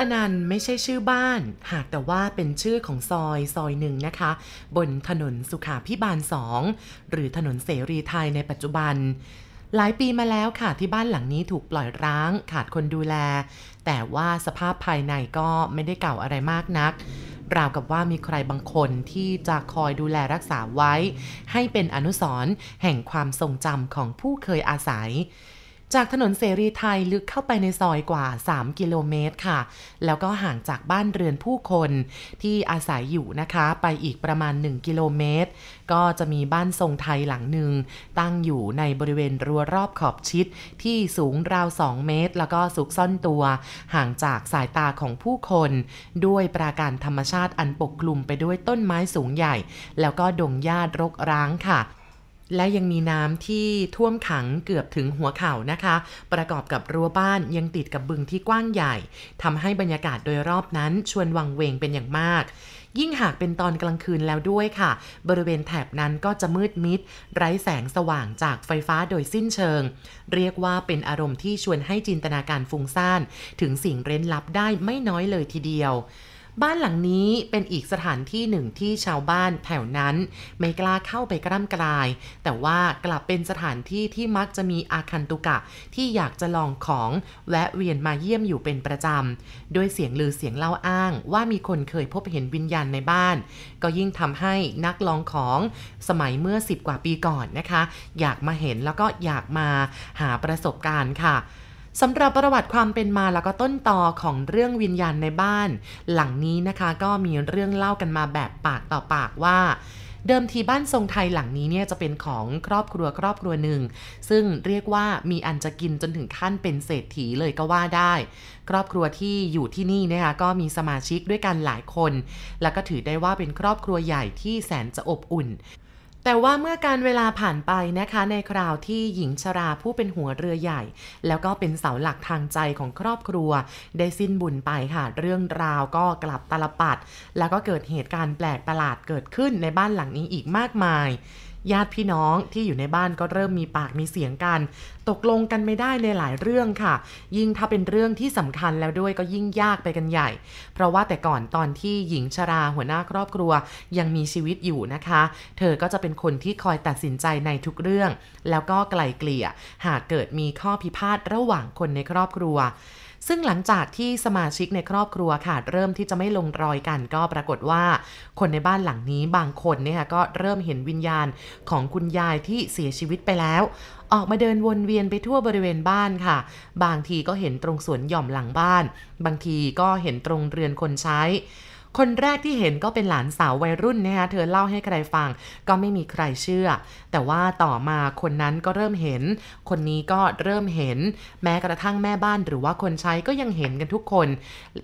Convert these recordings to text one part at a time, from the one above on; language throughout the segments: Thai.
อนันต์ไม่ใช่ชื่อบ้าน หากแต่ว่าเป็นชื่อของซอยซอยหนึ่งนะคะ บนถนนสุขาพิบาลสองหรือถนนเสรีไทยในปัจจุบัน หลายปีมาแล้วค่ะที่บ้านหลังนี้ถูกปล่อยร้าง ขาดคนดูแล แต่ว่าสภาพภายในก็ไม่ได้เก่าอะไรมากนักราวกับว่ามีใครบางคนที่จะคอยดูแลรักษาไว้ ให้เป็นอนุสรณ์แห่งความทรงจำของผู้เคยอาศัย จากถนนเสรีไทยลึกเข้าไปในซอยกว่า 3 กิโลเมตรค่ะ แล้วก็ห่างจากบ้านเรือนผู้คนที่อาศัยอยู่นะคะ ไปอีกประมาณ 1 กิโลเมตร ก็จะมีบ้านทรงไทยหลังหนึ่ง ตั้งอยู่ในบริเวณรั้วรอบขอบชิด ที่สูงราว 2 เมตร แล้วก็ซุกซ่อนตัว ห่างจากสายตาของผู้คน ด้วยปราการธรรมชาติอันปกคลุมไปด้วยต้นไม้สูงใหญ่ แล้วก็ดงหญ้ารกร้างค่ะ และยังมีน้ำที่ท่วมขังเกือบถึงหัวเข่านะคะ ประกอบกับรั้วบ้านยังติดกับบึงที่กว้างใหญ่ทำให้บรรยากาศโดยรอบนั้นชวนวังเวงเป็นอย่างมาก ยิ่งหากเป็นตอนกลางคืนแล้วด้วยค่ะ บริเวณแถบนั้นก็จะมืดมิด ไร้แสงสว่างจากไฟฟ้าโดยสิ้นเชิง เรียกว่าเป็นอารมณ์ที่ชวนให้จินตนาการฟุ้งซ่าน ถึงสิ่งเร้นลับได้ไม่น้อยเลยทีเดียว บ้านหลังนี้เป็นอีกสถานที่หนึ่งที่ชาวบ้านแถวนั้น ไม่กล้าเข้าไปกล้ำกลาย แต่ว่ากลับเป็นสถานที่ที่มักจะมีอาคันตุกะที่อยากจะลองของแวะเวียนมาเยี่ยมอยู่เป็นประจำโดยเสียงลือเสียงเล่าอ้าง ว่ามีคนเคยพบเห็นวิญญาณในบ้าน ก็ยิ่งทำให้นักลองของสมัยเมื่อ 10 กว่าปีก่อนนะคะ อยากมาเห็นแล้วก็อยากมาหาประสบการณ์ค่ะ สำหรับประวัติความเป็นมาแล้วก็ต้นตอของเรื่องวิญญาณในบ้าน หลังนี้นะคะก็มีเรื่องเล่ากันมาแบบปากต่อปากว่าเดิมทีบ้านทรงไทยหลังนี้เนี่ยจะเป็นของครอบครัวครอบครัวหนึ่ง ซึ่งเรียกว่ามีอันจะกินจนถึงขั้นเป็นเศรษฐีเลยก็ว่าได้ ครอบครัวที่อยู่ที่นี่นะคะก็มีสมาชิกด้วยกันหลายคน แล้วก็ถือได้ว่าเป็นครอบครัวใหญ่ที่แสนจะอบอุ่น แต่ว่าเมื่อการเวลาผ่านไปนะคะในคราวที่หญิงชราผู้เป็นหัวเรือใหญ่ แล้วก็เป็นเสาหลักทางใจของครอบครัว ได้สิ้นบุญไปค่ะ เรื่องราวก็กลับตลปัด แล้วก็เกิดเหตุการณ์แปลกประหลาดเกิดขึ้นในบ้านหลังนี้อีกมากมาย ญาติพี่น้องที่อยู่ในบ้านก็เริ่มมีปากมีเสียงกัน ตกลงกันไม่ได้ในหลายเรื่องค่ะ ยิ่งถ้าเป็นเรื่องที่สำคัญแล้วด้วยก็ยิ่งยากไปกันใหญ่ เพราะว่าแต่ก่อนตอนที่หญิงชราหัวหน้าครอบครัวยังมีชีวิตอยู่นะคะ เธอก็จะเป็นคนที่คอยตัดสินใจในทุกเรื่อง แล้วก็ไกลเกลี่ย หากเกิดมีข้อพิพาทระหว่างคนในครอบครัว ซึ่งหลังจากที่สมาชิกในครอบครัวค่ะเริ่มที่จะไม่ลงรอยกันก็ปรากฏว่า คนในบ้านหลังนี้บางคนเนี่ยก็เริ่มเห็นวิญญาณของคุณยายที่เสียชีวิตไปแล้ว ออกมาเดินวนเวียนไปทั่วบริเวณบ้านค่ะ บางทีก็เห็นตรงสวนหย่อมหลังบ้าน บางทีก็เห็นตรงเรือนคนใช้ คนแรกที่เห็นก็เป็นหลานสาววัยรุ่นนะคะเธอเล่าให้ใครฟัง ก็ไม่มีใครเชื่อ แต่ว่าต่อมาคนนั้นก็เริ่มเห็น คนนี้ก็เริ่มเห็น แม้กระทั่งแม่บ้านหรือว่าคนใช้ก็ยังเห็นกันทุกคน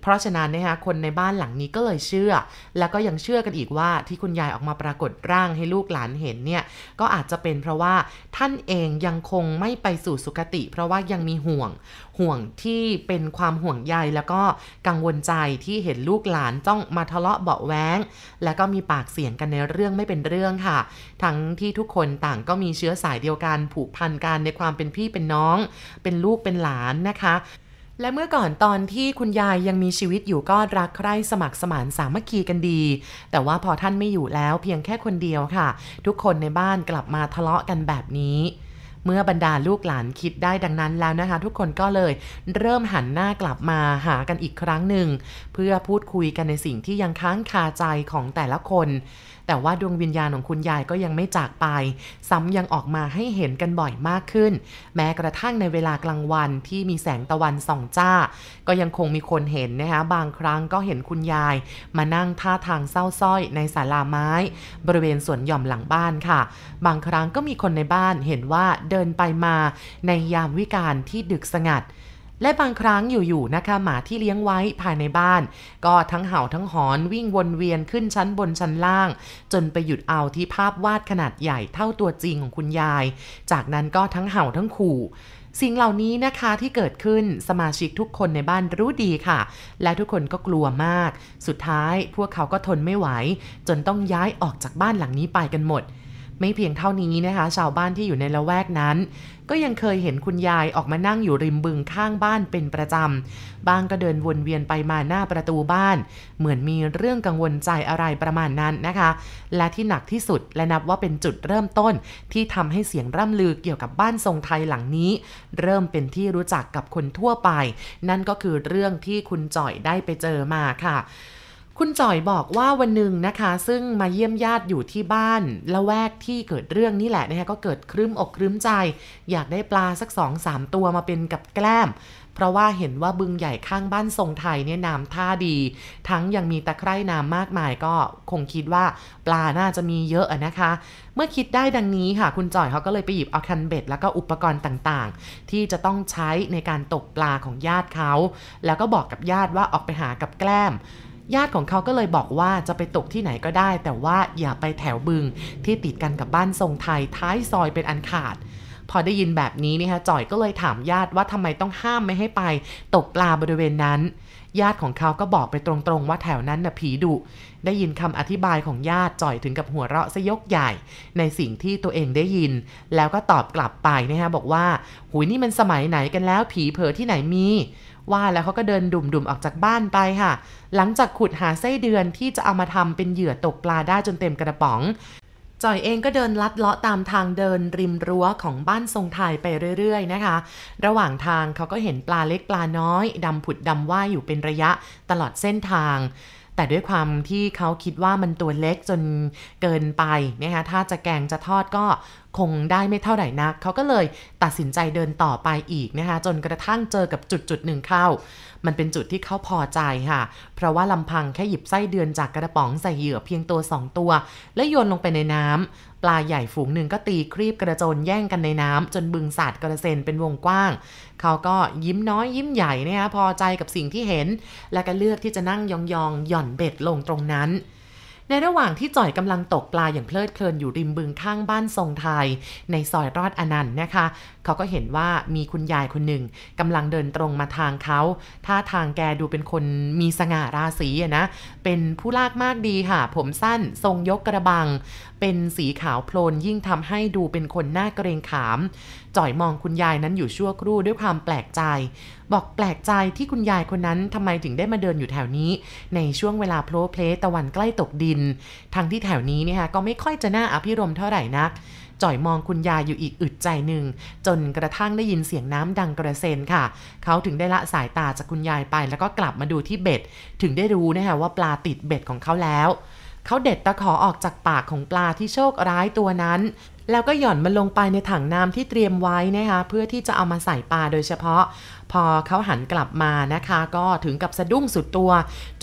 เพราะฉะนั้นนะคะคนในบ้านหลังนี้ก็เลยเชื่อ แล้วก็ยังเชื่อกันอีกว่าที่คุณยายออกมาปรากฏร่างให้ลูกหลานเห็นเนี่ยก็อาจจะเป็นเพราะว่าท่านเองยังคงไม่ไปสู่สุคติ เพราะว่ายังมีห่วงห่วงที่เป็นความห่วงใยแล้วก็กังวลใจที่เห็นลูกหลานต้องมาทะเลาะเบาะแว้ง แล้วก็มีปากเสียงกันในเรื่องไม่เป็นเรื่องค่ะ ทั้งที่ทุกคนต่างก็มีเชื้อสายเดียวกันผูกพันกันในความเป็นพี่เป็นน้อง เป็นลูกเป็นหลานนะคะและเมื่อก่อนตอนที่คุณยายยังมีชีวิตอยู่ก็รักใคร่สมัครสมานสามัคคีกันดี แต่ว่าพอท่านไม่อยู่แล้วเพียงแค่คนเดียวค่ะ ทุกคนในบ้านกลับมาทะเลาะกันแบบนี้ เมื่อบรรดาลูกหลานคิดได้ดังนั้นแล้วนะคะ ทุกคนก็เลยเริ่มหันหน้ากลับมาหากันอีกครั้งหนึ่ง เพื่อพูดคุยกันในสิ่งที่ยังค้างคาใจของแต่ละคน แต่ว่าดวงวิญญาณของคุณยายก็ยังไม่จากไป ซ้ำยังออกมาให้เห็นกันบ่อยมากขึ้น แม้กระทั่งในเวลากลางวันที่มีแสงตะวันส่องจ้า ก็ยังคงมีคนเห็นนะคะบางครั้งก็เห็นคุณยาย มานั่งท่าทางเศร้าสร้อยในศาลาไม้ บริเวณสวนหย่อมหลังบ้านค่ะ บางครั้งก็มีคนในบ้านเห็นว่าเดินไปมาในยามวิกาลที่ดึกสงัด และบางครั้งอยู่ๆนะคะหมาที่เลี้ยงไว้ภายในบ้าน ก็ทั้งเห่าทั้งหอนวิ่งวนเวียนขึ้นชั้นบนชั้นล่าง จนไปหยุดเอาที่ภาพวาดขนาดใหญ่เท่าตัวจริงของคุณยาย จากนั้นก็ทั้งเห่าทั้งขู่สิ่งเหล่านี้นะคะที่เกิดขึ้นสมาชิกทุกคนในบ้านรู้ดีค่ะ และทุกคนก็กลัวมาก สุดท้ายพวกเขาก็ทนไม่ไหว จนต้องย้ายออกจากบ้านหลังนี้ไปกันหมด ไม่เพียงเท่านี้นะคะ ชาวบ้านที่อยู่ในละแวกนั้น ก็ยังเคยเห็นคุณยายออกมานั่งอยู่ริมบึงข้างบ้านเป็นประจำ บางก็เดินวนเวียนไปมาหน้าประตูบ้าน เหมือนมีเรื่องกังวลใจอะไรประมาณนั้นนะคะ และที่หนักที่สุดและนับว่าเป็นจุดเริ่มต้น ที่ทำให้เสียงร่ำลือเกี่ยวกับบ้านทรงไทยหลังนี้ เริ่มเป็นที่รู้จักกับคนทั่วไป นั่นก็คือเรื่องที่คุณจ่อยได้ไปเจอมาค่ะ คุณจ่อยบอกว่าวันหนึ่งนะคะ ซึ่งมาเยี่ยมญาติอยู่ที่บ้านละแวกที่เกิดเรื่องนี่แหละนะคะก็เกิดครึ้มอกครึ้มใจ อยากได้ปลาสักสองสามตัวมาเป็นกับแกล้ม เพราะว่าเห็นว่าบึงใหญ่ข้างบ้านทรงไทยเนี่ยน้ำท่าดี ทั้งยังมีตะไคร่น้ำมากมายก็คงคิดว่าปลาน่าจะมีเยอะนะคะ เมื่อคิดได้ดังนี้ค่ะ คุณจ่อยเขาก็เลยไปหยิบเอาคันเบ็ดแล้วก็อุปกรณ์ต่างๆ ที่จะต้องใช้ในการตกปลาของญาติเขาแล้วก็บอกกับญาติว่าออกไปหากับแกล้ม ญาติของเขาก็เลยบอกว่าจะไปตกที่ไหนก็ได้ แต่ว่าอย่าไปแถวบึงที่ติดกันกับบ้านทรงไทยท้ายซอยเป็นอันขาด พอได้ยินแบบนี้นี่ฮะจ่อยก็เลยถามญาติว่าทำไมต้องห้ามไม่ให้ไป ตกปลาบริเวณนั้น ญาติของเขาก็บอกไปตรงๆว่าแถวนั้นน่ะผีดุได้ยินคำอธิบายของญาติจ่อยถึงกับหัวเราะซยกใหญ่ ในสิ่งที่ตัวเองได้ยิน แล้วก็ตอบกลับไปนะฮะบอกว่าหุยนี่มันสมัยไหนกันแล้วผีเผอที่ไหนมี ว่าแล้วเขาก็เดินดุ่มๆออกจากบ้านไปค่ะ หลังจากขุดหาไส้เดือนที่จะเอามาทำเป็นเหยื่อตกปลาได้จนเต็มกระป๋องจอยเองก็เดินลัดเลาะตามทางเดินริมรั้วของบ้านทรงไทยไปเรื่อยๆนะคะ ระหว่างทางเขาก็เห็นปลาเล็กปลาน้อยดำผุดดำว่ายอยู่เป็นระยะตลอดเส้นทาง แต่ด้วยความที่เขาคิดว่ามันตัวเล็กจนเกินไปนะคะถ้าจะแกงจะทอดก็ คงได้ไม่เท่าไหร่นัก เขาก็เลยตัดสินใจเดินต่อไปอีกนะคะจนกระทั่งเจอกับจุดจุดหนึ่งเข้า มันเป็นจุดที่เขาพอใจค่ะ เพราะว่าลำพังแค่หยิบไส้เดือนจากกระป๋องใส่เหยื่อเพียงตัว 2 ตัว และโยนลงไปในน้ำปลาใหญ่ฝูงหนึ่งก็ตีครีบกระโจนแย่งกันในน้ำจนบึงสาดกระเซ็นเป็นวงกว้าง เขาก็ยิ้มน้อยยิ้มใหญ่นะคะพอใจกับสิ่งที่เห็น และก็เลือกที่จะนั่งยองๆหย่อนเบ็ดลงตรงนั้น ในระหว่างที่จ่อยกำลังตกปลาอย่างเพลิดเพลินอยู่ริมบึงข้างบ้านทรงไทย ในซอยรอดอนันต์นะคะ เขาก็เห็นว่ามีคุณยายคนหนึ่งกำลังเดินตรงมาทางเขาท่าทางแกดูเป็นคนมีสง่าราศีนะ เป็นผู้ลากมากดีค่ะ ผมสั้นทรงยกกระบัง เป็นสีขาวโพลนยิ่งทำให้ดูเป็นคนหน้าเกรงขาม จ่อยมองคุณยายนั้นอยู่ชั่วครู่ด้วยความแปลกใจ บอกแปลกใจที่คุณยายคนนั้นทำไมถึงได้มาเดินอยู่แถวนี้ ในช่วงเวลาโพล้เพล้ตะวันใกล้ตกดิน ทั้งที่แถวนี้เนี่ยก็ไม่ค่อยจะน่าอภิรมย์เท่าไหร่นักจ่อยมองคุณยายอยู่อีกอึดใจหนึ่ง จนกระทั่งได้ยินเสียงน้ำดังกระเซ็นค่ะ เขาถึงได้ละสายตาจากคุณยายไป แล้วก็กลับมาดูที่เบ็ด ถึงได้รู้นะคะว่าปลาติดเบ็ดของเขาแล้ว เขาเด็ดตะขอออกจากปากของปลาที่โชคร้ายตัวนั้น แล้วก็หย่อนมันลงไปในถังน้ำที่เตรียมไว้นะคะเพื่อที่จะเอามาใส่ปลาโดยเฉพาะ พอเขาหันกลับมานะคะ ก็ถึงกับสะดุ้งสุดตัว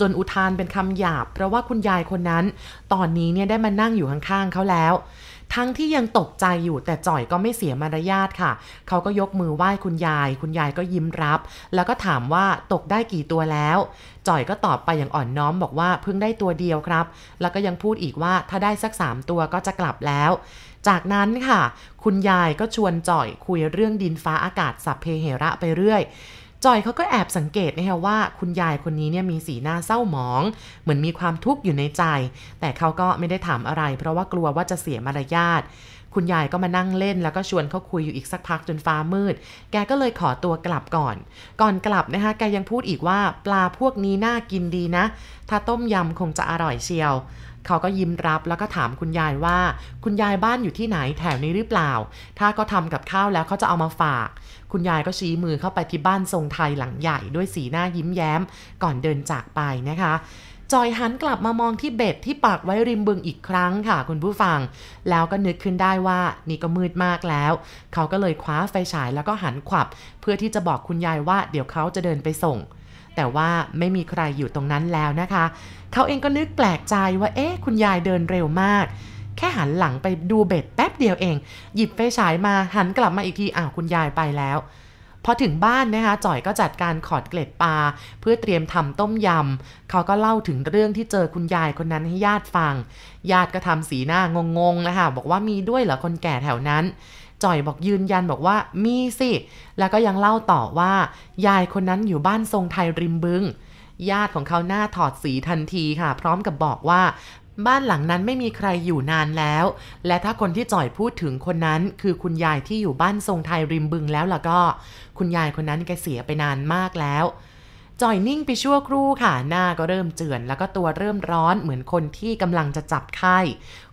จนอุทานเป็นคำหยาบ เพราะว่าคุณยายคนนั้น ตอนนี้เนี่ยได้มานั่งอยู่ข้างๆเขาแล้ว ทั้งที่ยังตกใจอยู่แต่จ่อยก็ไม่เสียมารยาทค่ะ เขาก็ยกมือไหว้คุณยาย คุณยายก็ยิ้มรับ แล้วก็ถามว่าตกได้กี่ตัวแล้วจ่อยก็ตอบไปอย่างอ่อนน้อมบอกว่าเพิ่งได้ตัวเดียวครับ แล้วก็ยังพูดอีกว่าถ้าได้สักสามตัวก็จะกลับแล้ว จากนั้นค่ะ คุณยายก็ชวนจ่อยคุยเรื่องดินฟ้าอากาศสัพเพเหระไปเรื่อยจอยเขาก็แอบสังเกตนะคะว่าคุณยายคนนี้เนี่ยมีสีหน้าเศร้าหมอง เหมือนมีความทุกข์อยู่ในใจ แต่เขาก็ไม่ได้ถามอะไร เพราะว่ากลัวว่าจะเสียมารยาท คุณยายก็มานั่งเล่น แล้วก็ชวนเขาคุยอยู่อีกสักพักจนฟ้ามืด แกก็เลยขอตัวกลับก่อน ก่อนกลับนะคะแกยังพูดอีกว่าปลาพวกนี้น่ากินดีนะ ถ้าต้มยำคงจะอร่อยเชียวเขาก็ยิ้มรับแล้วก็ถามคุณยายว่า คุณยายบ้านอยู่ที่ไหนแถวนี้หรือเปล่า ถ้าเขาทำกับข้าวแล้วเขาจะเอามาฝาก คุณยายก็ชี้มือเข้าไปที่บ้านทรงไทยหลังใหญ่ด้วยสีหน้ายิ้มแย้ม ก่อนเดินจากไปนะคะ จอยหันกลับมามองที่เบ็ดที่ปักไว้ริมบึงอีกครั้งค่ะคุณผู้ฟัง แล้วก็นึกขึ้นได้ว่านี่ก็มืดมากแล้ว เขาก็เลยคว้าไฟฉายแล้วก็หันขวับ เพื่อที่จะบอกคุณยายว่าเดี๋ยวเขาจะเดินไปส่ง แต่ว่าไม่มีใครอยู่ตรงนั้นแล้วนะคะ เขาเองก็นึกแปลกใจว่าเอ๊ะคุณยายเดินเร็วมากแค่หันหลังไปดูเบ็ดแป๊บเดียวเอง หยิบไฟฉายมาหันกลับมาอีกทีอ้าวคุณยายไปแล้ว พอถึงบ้านนะคะจ่อยก็จัดการขอดเกล็ดปลาเพื่อเตรียมทำต้มยำเขาก็เล่าถึงเรื่องที่เจอคุณยายคนนั้นให้ญาติฟัง ญาติก็ทำสีหน้างงๆนะคะบอกว่ามีด้วยเหรอคนแก่แถวนั้นจ่อยบอกยืนยันบอกว่ามีสิ แล้วก็ยังเล่าต่อว่า ยายคนนั้นอยู่บ้านทรงไทยริมบึง ญาติของเขาหน้าถอดสีทันทีค่ะ พร้อมกับบอกว่า บ้านหลังนั้นไม่มีใครอยู่นานแล้ว และถ้าคนที่จ่อยพูดถึงคนนั้นคือคุณยายที่อยู่บ้านทรงไทยริมบึงแล้วล่ะก็ คุณยายคนนั้นแกเสียไปนานมากแล้วจอยนิ่งไปชั่วครู่ค่ะ หน้าก็เริ่มเจือน แล้วก็ตัวเริ่มร้อนเหมือนคนที่กำลังจะจับไข้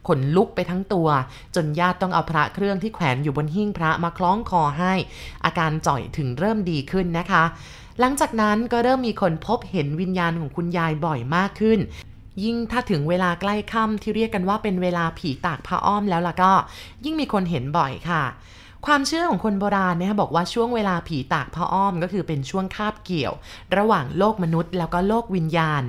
ขนลุกไปทั้งตัว จนญาติต้องเอาพระเครื่องที่แขวนอยู่บนหิ้งพระมาคล้องคอให้ อาการจ่อยถึงเริ่มดีขึ้นนะคะ หลังจากนั้นก็เริ่มมีคนพบเห็นวิญญาณของคุณยายบ่อยมากขึ้น ยิ่งถ้าถึงเวลาใกล้ค่ำที่เรียกกันว่าเป็นเวลาผีตากผ้าอ้อมแล้วล่ะก็ ยิ่งมีคนเห็นบ่อยค่ะ ความเชื่อของคนโบราณเนี่ยบอกว่าช่วงเวลาผีตากผ้าอ้อมก็คือเป็นช่วงคาบเกี่ยว ระหว่างโลกมนุษย์แล้วก็โลกวิญญาณ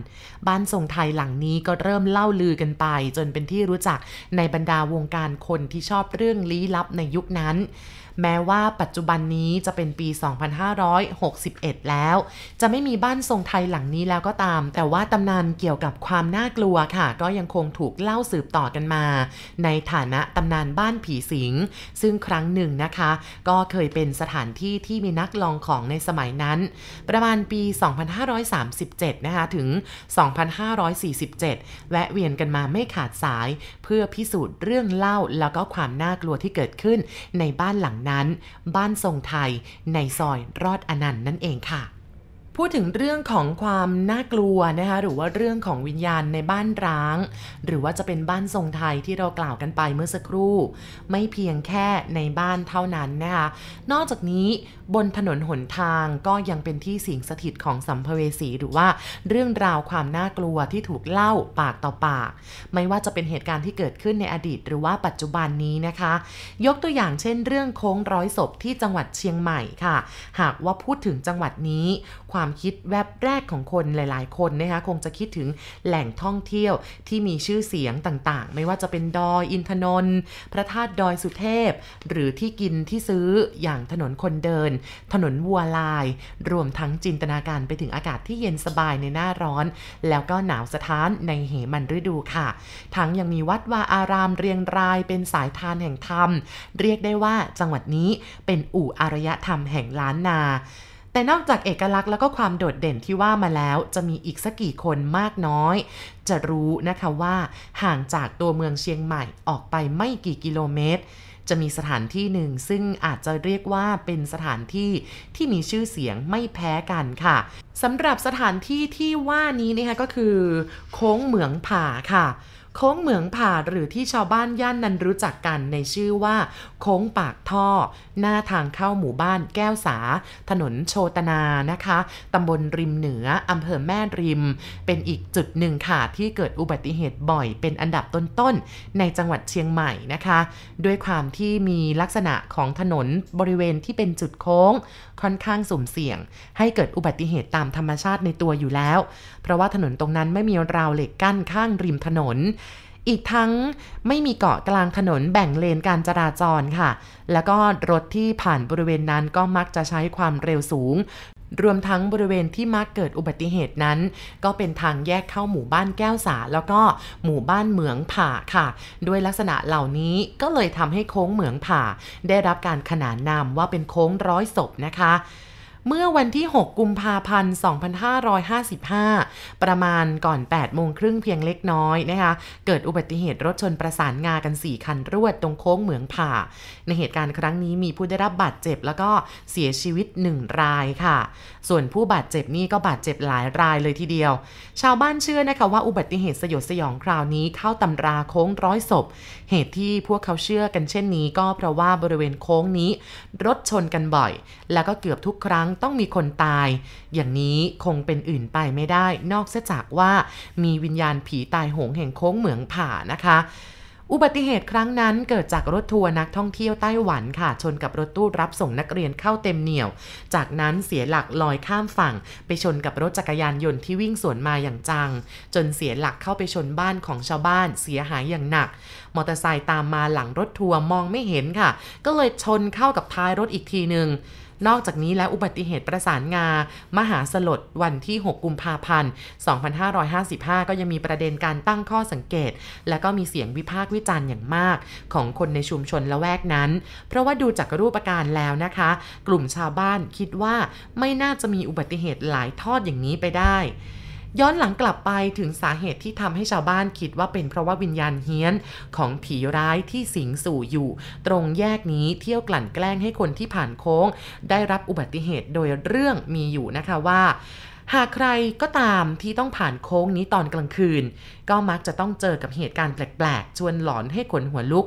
บ้านทรงไทยหลังนี้ก็เริ่มเล่าลือกันไป จนเป็นที่รู้จักในบรรดาวงการคนที่ชอบเรื่องลี้ลับในยุคนั้น แม้ว่าปัจจุบันนี้จะเป็นปี 2561 แล้ว จะไม่มีบ้านทรงไทยหลังนี้แล้วก็ตาม แต่ว่าตำนานเกี่ยวกับความน่ากลัวค่ะ ก็ยังคงถูกเล่าสืบต่อกันมา ในฐานะตำนานบ้านผีสิง ซึ่งครั้งหนึ่งนะคะ ก็เคยเป็นสถานที่ที่มีนักลองของในสมัยนั้น ประมาณปี 2537 นะคะ ถึง 2547 แวะเวียนกันมาไม่ขาดสาย เพื่อพิสูจน์เรื่องเล่าแล้วก็ความน่ากลัวที่เกิดขึ้นในบ้านหลังนั้น บ้านทรงไทยในซอยรอดอนันต์นั่นเองค่ะ พูดถึงเรื่องของความน่ากลัวนะคะหรือว่าเรื่องของวิญญาณในบ้านร้าง หรือว่าจะเป็นบ้านทรงไทยที่เรากล่าวกันไปเมื่อสักครู่ ไม่เพียงแค่ในบ้านเท่านั้นนะคะนอกจากนี้บนถนนหนทางก็ยังเป็นที่สิงสถิตของสัมภเวสีหรือว่าเรื่องราวความน่ากลัวที่ถูกเล่าปากต่อปาก ไม่ว่าจะเป็นเหตุการณ์ที่เกิดขึ้นในอดีต หรือว่าปัจจุบันนี้นะคะ ยกตัวอย่างเช่น เรื่องโค้งร้อยศพที่จังหวัดเชียงใหม่ค่ะ หากว่าพูดถึงจังหวัดนี้ ความความคิดแวบแรกของคนหลาย ๆ คนนะคะคงจะคิดถึงแหล่งท่องเที่ยวที่มีชื่อเสียงต่าง ๆ ไม่ว่าจะเป็นดอยอินทนนท์พระธาตุดอยสุเทพ หรือที่กินที่ซื้ออย่างถนนคนเดิน ถนนวัวลาย รวมทั้งจินตนาการไปถึงอากาศที่เย็นสบายในหน้าร้อน แล้วก็หนาวสะท้านในเหมันฤดูค่ะ ทั้งยังมีวัดวาอารามเรียงรายเป็นสายทานแห่งธรรม เรียกได้ว่าจังหวัดนี้เป็นอู่อารยธรรมแห่งล้านนา แต่นอกจากเอกลักษณ์แล้วก็ความโดดเด่นที่ว่ามาแล้ว จะมีอีกสักกี่คนมากน้อย จะรู้นะคะว่าห่างจากตัวเมืองเชียงใหม่ออกไปไม่กี่กิโลเมตรจะมีสถานที่หนึ่งซึ่งอาจจะเรียกว่าเป็นสถานที่ที่มีชื่อเสียงไม่แพ้กันค่ะสำหรับสถานที่ที่ว่านี้นะคะก็คือ โค้งเหมืองผาค่ะ โค้งเหมืองผ่าหรือที่ชาวบ้านย่านนั้นรู้จักกันในชื่อว่า โค้งปากท่อ หน้าทางเข้าหมู่บ้านแก้วสา ถนนโชตนานะคะตำบลริมเหนืออำเภอแม่ริม เป็นอีกจุดหนึ่งค่ะที่เกิดอุบัติเหตุบ่อยเป็นอันดับต้นๆในจังหวัดเชียงใหม่นะคะ ด้วยความที่มีลักษณะของถนนบริเวณที่เป็นจุดโค้ง ค่อนข้างสุ่มเสี่ยง ให้เกิดอุบัติเหตุตามธรรมชาติในตัวอยู่แล้ว เพราะว่าถนนตรงนั้นไม่มีราวเหล็กกั้นข้างริมถนน อีกทั้งไม่มีเกาะกลางถนนแบ่งเลนการจราจรค่ะ แล้วก็รถที่ผ่านบริเวณนั้นก็มักจะใช้ความเร็วสูง รวมทั้งบริเวณที่มักเกิดอุบัติเหตุนั้น ก็เป็นทางแยกเข้าหมู่บ้านแก้วสา แล้วก็หมู่บ้านเหมืองผ่าค่ะ ด้วยลักษณะเหล่านี้ก็เลยทำให้โค้งเหมืองผ่าได้รับการขนานนามว่าเป็นโค้งร้อยศพนะคะ เมื่อวันที่ 6 กุมภาพันธ์ 2555 ประมาณก่อน 8 โมงครึ่งเพียงเล็กน้อยนะคะ เกิดอุบัติเหตุรถชนประสานงากัน 4 คันรวดตรงโค้งเหมืองผ่า ในเหตุการณ์ครั้งนี้มีผู้ได้รับบาดเจ็บแล้วก็เสียชีวิต 1 รายค่ะ ส่วนผู้บาดเจ็บนี่ก็บาดเจ็บหลายรายเลยทีเดียว ชาวบ้านเชื่อนะคะว่าอุบัติเหตุสยดสยองคราวนี้เข้าตำราโค้งร้อยศพ เหตุที่พวกเขาเชื่อกันเช่นนี้ ก็เพราะว่าบริเวณโค้งนี้ รถชนกันบ่อย แล้วก็เกือบทุกครั้งต้องมีคนตาย อย่างนี้คงเป็นอื่นไปไม่ได้ นอกเสียจากว่ามีวิญญาณผีตายโหงแห่งโค้งเหมืองผ่านะคะอุบัติเหตุครั้งนั้นเกิดจากรถทัวร์นักท่องเที่ยวไต้หวันค่ะ ชนกับรถตู้รับส่งนักเรียนเข้าเต็มเหนี่ยว จากนั้นเสียหลักลอยข้ามฝั่ง ไปชนกับรถจักรยานยนต์ที่วิ่งสวนมาอย่างจัง จนเสียหลักเข้าไปชนบ้านของชาวบ้านเสียหายอย่างหนัก มอเตอร์ไซค์ตามมาหลังรถทัวร์มองไม่เห็นค่ะ ก็เลยชนเข้ากับท้ายรถอีกทีหนึ่ง นอกจากนี้แล้วอุบัติเหตุประสานงา มหาสลดวันที่ 6 กุมภาพันธ์ 2555 ก็ยังมีประเด็นการตั้งข้อสังเกต และก็มีเสียงวิพากษ์วิจารณ์อย่างมาก ของคนในชุมชนละแวกนั้น เพราะว่าดูจากรูปการแล้วนะคะ กลุ่มชาวบ้านคิดว่าไม่น่าจะมีอุบัติเหตุหลายทอดอย่างนี้ไปได้ ย้อนหลังกลับไปถึงสาเหตุที่ทำให้ชาวบ้านคิดว่าเป็นเพราะว่าวิญญาณเฮี้ยน ของผีร้ายที่สิงสู่อยู่ ตรงแยกนี้เที่ยวกลั่นแกล้งให้คนที่ผ่านโค้ง ได้รับอุบัติเหตุโดยเรื่องมีอยู่นะคะว่าหากใครก็ตามที่ต้องผ่านโค้งนี้ตอนกลางคืน ก็มักจะต้องเจอกับเหตุการณ์แปลกๆ ชวนหลอนให้ขนหัวลุก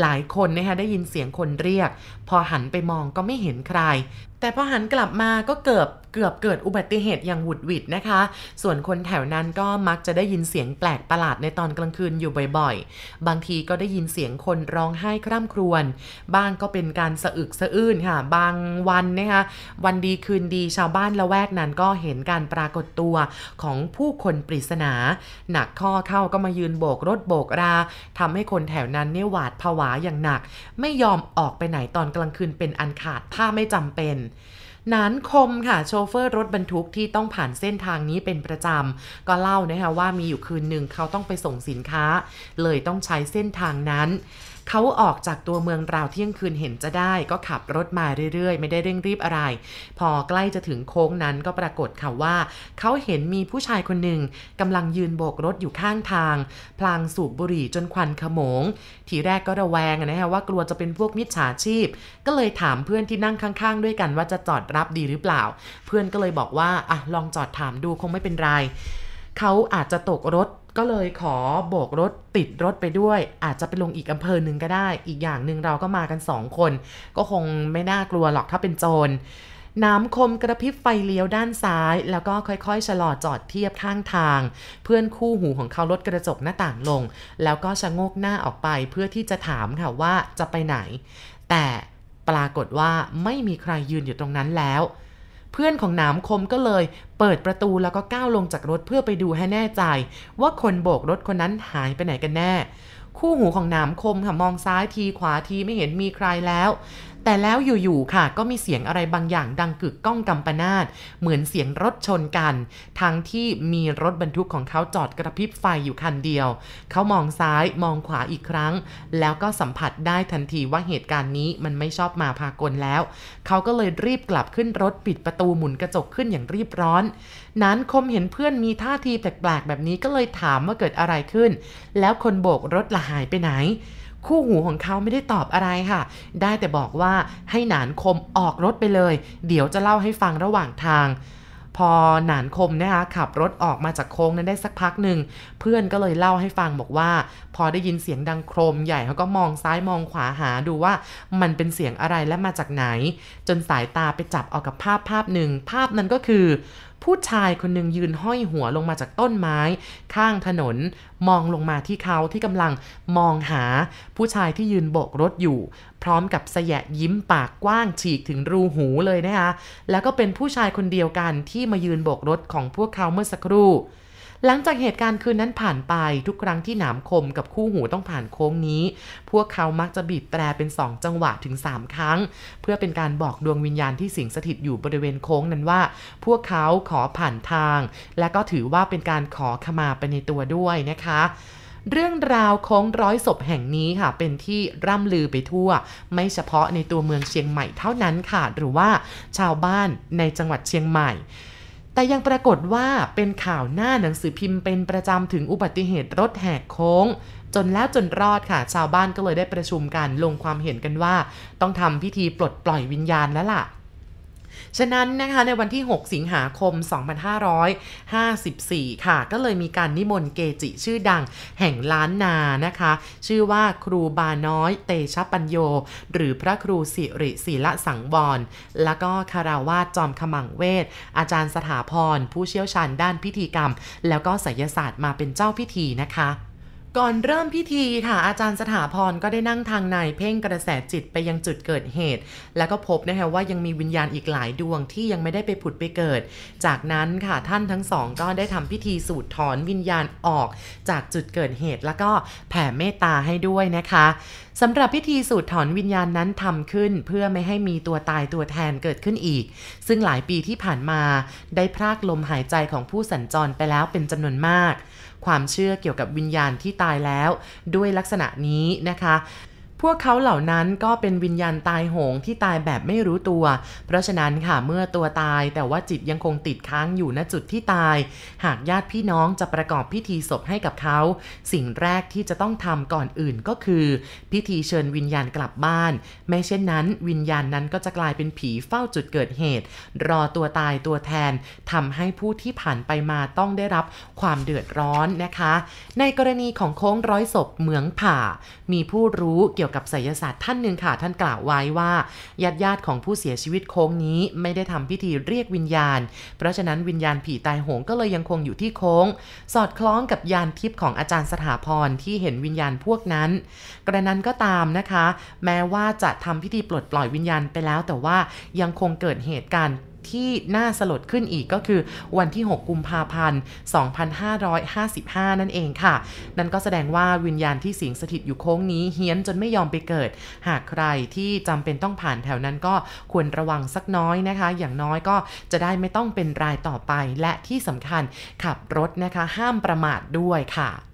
หลายคนนะคะได้ยินเสียงคนเรียก พอหันไปมองก็ไม่เห็นใครแต่พอหันกลับมาก็เกือบเกือบเกิดอุบัติเหตุอย่างหวุดหวิดนะคะ ส่วนคนแถวนั้นก็มักจะได้ยินเสียงแปลกประหลาดในตอนกลางคืนอยู่บ่อยๆ บางทีก็ได้ยินเสียงคนร้องไห้คร่ำครวญ บ้างก็เป็นการสะอึกสะอื้นค่ะ บางวันนะคะวันดีคืนดีชาวบ้านละแวกนั้นก็เห็นการปรากฏตัวของผู้คนปริศนา หนักข้อเข้าก็มายืนโบกรถโบกราทำให้คนแถวนั้นเนี่ยหวาดผวาอย่างหนัก ไม่ยอมออกไปไหนตอนกลางคืนเป็นอันขาดถ้าไม่จำเป็นนานคมค่ะโชเฟอร์รถบรรทุกที่ต้องผ่านเส้นทางนี้เป็นประจำ ก็เล่านะคะว่ามีอยู่คืนหนึ่งเขาต้องไปส่งสินค้า เลยต้องใช้เส้นทางนั้น เขาออกจากตัวเมืองราวเที่ยงคืนเห็นจะได้ก็ขับรถมาเรื่อยๆ ไม่ได้เร่งรีบอะไร พอใกล้จะถึงโค้งนั้นก็ปรากฏค่ะว่า เขาเห็นมีผู้ชายคนหนึ่งกำลังยืนโบกรถอยู่ข้างทาง พลางสูบบุหรี่จนควันขโมง ทีแรกก็ระแวงนะฮะว่ากลัวจะเป็นพวกมิจฉาชีพ ก็เลยถามเพื่อนที่นั่งข้างๆ ด้วยกันว่าจะจอดรับดีหรือเปล่า เพื่อนก็เลยบอกว่าอะลองจอดถามดูคงไม่เป็นไรเขาอาจจะตกรถ ก็เลยขอโบกรถติดรถไปด้วย อาจจะไปลงอีกอำเภอหนึ่งก็ได้ อีกอย่างหนึ่งเราก็มากันสองคน ก็คงไม่น่ากลัวหรอกถ้าเป็นโจรน้ำคมกระพริบไฟเลี้ยวด้านซ้าย แล้วก็ค่อยๆ ชะลอจอดเทียบข้างทาง เพื่อนคู่หูของเขาลดกระจกหน้าต่างลง แล้วก็ชะโงกหน้าออกไปเพื่อที่จะถามค่ะว่าจะไปไหน แต่ปรากฏว่าไม่มีใครยืนอยู่ตรงนั้นแล้ว เพื่อนของหนามคมก็เลย เปิดประตูแล้วก็ก้าวลงจากรถเพื่อไปดูให้แน่ใจ ว่าคนโบกรถคนนั้นหายไปไหนกันแน่ คู่หูของหนามคมค่ะมองซ้ายทีขวาทีไม่เห็นมีใครแล้ว แต่แล้วอยู่ๆค่ะ ก็มีเสียงอะไรบางอย่างดังกึกก้องกำปนาตเหมือนเสียงรถชนกัน ทั้งที่มีรถบรรทุกของเขาจอดกระพริบไฟอยู่คันเดียว เขามองซ้ายมองขวาอีกครั้ง แล้วก็สัมผัสได้ทันทีว่าเหตุการณ์นี้มันไม่ชอบมาพากลแล้ว เขาก็เลยรีบกลับขึ้นรถปิดประตูหมุนกระจกขึ้นอย่างรีบร้อน นั้นคมเห็นเพื่อนมีท่าทีแปลกๆแบบนี้ก็เลยถามว่าเกิดอะไรขึ้น แล้วคนโบกรถละหายไปไหน คู่หูของเขาไม่ได้ตอบอะไรค่ะ ได้แต่บอกว่าให้หนานคมออกรถไปเลย เดี๋ยวจะเล่าให้ฟังระหว่างทาง พอหนานคมนะคะขับรถออกมาจากโค้งนั้นได้สักพักหนึ่งเพื่อนก็เลยเล่าให้ฟังบอกว่า พอได้ยินเสียงดังโครมใหญ่เขาก็มองซ้ายมองขวาหาดูว่ามันเป็นเสียงอะไรและมาจากไหน จนสายตาไปจับเอากับภาพภาพหนึ่งภาพนั้นก็คือ ผู้ชายคนหนึ่งยืนห้อยหัวลงมาจากต้นไม้ ข้างถนนมองลงมาที่เขาที่กำลังมองหาผู้ชายที่ยืนโบกรถอยู่ พร้อมกับแสยะยิ้มปากกว้างฉีกถึงรูหูเลยนะคะแล้วก็เป็นผู้ชายคนเดียวกันที่มายืนโบกรถของพวกเขาเมื่อสักครู่ หลังจากเหตุการณ์คืนนั้นผ่านไปทุกครั้งที่หนามคมกับคู่หูต้องผ่านโค้งนี้ พวกเขามักจะบีบแตรเป็น 2 จังหวะถึง 3 ครั้ง เพื่อเป็นการบอกดวงวิญญาณที่สิงสถิตอยู่บริเวณโค้งนั้นว่า พวกเขาขอผ่านทาง และก็ถือว่าเป็นการขอขมาไปในตัวด้วยนะคะเรื่องราวโค้งร้อยศพแห่งนี้ค่ะ เป็นที่ร่ำลือไปทั่ว ไม่เฉพาะในตัวเมืองเชียงใหม่เท่านั้นค่ะ หรือว่าชาวบ้านในจังหวัดเชียงใหม่ แต่ยังปรากฏว่าเป็นข่าวหน้าหนังสือพิมพ์เป็นประจำถึงอุบัติเหตุรถแหกโค้ง จนแล้วจนรอดค่ะ ชาวบ้านก็เลยได้ประชุมกันลงความเห็นกันว่า ต้องทำพิธีปลดปล่อยวิญญาณแล้วล่ะ ฉะนั้นนะคะในวันที่ 6 สิงหาคม 2554 ค่ะ ก็เลยมีการนิมนต์เกจิชื่อดังแห่งล้านนานะคะ ชื่อว่าครูบาน้อยเตชะปัญโย หรือพระครูสิริศิละสังวรแล้วก็คาราวาสจอมขมังเวท อาจารย์สถาพรผู้เชี่ยวชาญด้านพิธีกรรม แล้วก็ไสยศาสตร์มาเป็นเจ้าพิธีนะคะ ก่อนเริ่มพิธีค่ะอาจารย์สถาพรก็ได้นั่งทางในเพ่งกระแสจิตไปยังจุดเกิดเหตุ แล้วก็พบนะคะว่ายังมีวิญญาณอีกหลายดวงที่ยังไม่ได้ไปผุดไปเกิด จากนั้นค่ะท่านทั้งสองก็ได้ทำพิธีสูดถอนวิญญาณออกจากจุดเกิดเหตุ แล้วก็แผ่เมตตาให้ด้วยนะคะ สำหรับพิธีสูดถอนวิญญาณนั้นทำขึ้นเพื่อไม่ให้มีตัวตายตัวแทนเกิดขึ้นอีก ซึ่งหลายปีที่ผ่านมาได้พรากลมหายใจของผู้สัญจรไปแล้วเป็นจำนวนมาก ความเชื่อเกี่ยวกับวิญญาณที่ตายแล้ว ด้วยลักษณะนี้นะคะ พวกเขาเหล่านั้นก็เป็นวิญญาณตายโหงที่ตายแบบไม่รู้ตัว เพราะฉะนั้นค่ะเมื่อตัวตายแต่ว่าจิตยังคงติดค้างอยู่ณจุดที่ตาย หากญาติพี่น้องจะประกอบพิธีศพให้กับเขา สิ่งแรกที่จะต้องทำก่อนอื่นก็คือ พิธีเชิญวิญญาณกลับบ้าน ไม่เช่นนั้นวิญญาณนั้นก็จะกลายเป็นผีเฝ้าจุดเกิดเหตุ รอตัวตายตัวแทนทำให้ผู้ที่ผ่านไปมาต้องได้รับความเดือดร้อนนะคะ ในกรณีของโค้งร้อยศพเหมืองผ่า มีผู้รู้เกี่ยวกับไสยศาสตร์ท่านหนึ่งค่ะ ท่านกล่าวไว้ว่าญาติญาติของผู้เสียชีวิตโค้งนี้ ไม่ได้ทำพิธีเรียกวิญญาณ เพราะฉะนั้นวิญญาณผีตายโหงก็เลยยังคงอยู่ที่โค้ง สอดคล้องกับยานทิพย์ของอาจารย์สถาพรที่เห็นวิญญาณพวกนั้น กระนั้นก็ตามนะคะ แม้ว่าจะทำพิธีปลดปล่อยวิญญาณไปแล้ว แต่ว่ายังคงเกิดเหตุการณ์ ที่น่าสลดขึ้นอีกก็คือวันที่ 6 กุมภาพันธ์ 2555 นั่นเองค่ะ นั่นก็แสดงว่าวิญญาณที่สิงสถิตอยู่โค้งนี้เฮี้ยนจนไม่ยอมไปเกิด หากใครที่จำเป็นต้องผ่านแถวนั้นก็ควรระวังสักน้อยนะคะ อย่างน้อยก็จะได้ไม่ต้องเป็นรายต่อไป และที่สำคัญขับรถนะคะ ห้ามประมาทด้วยค่ะ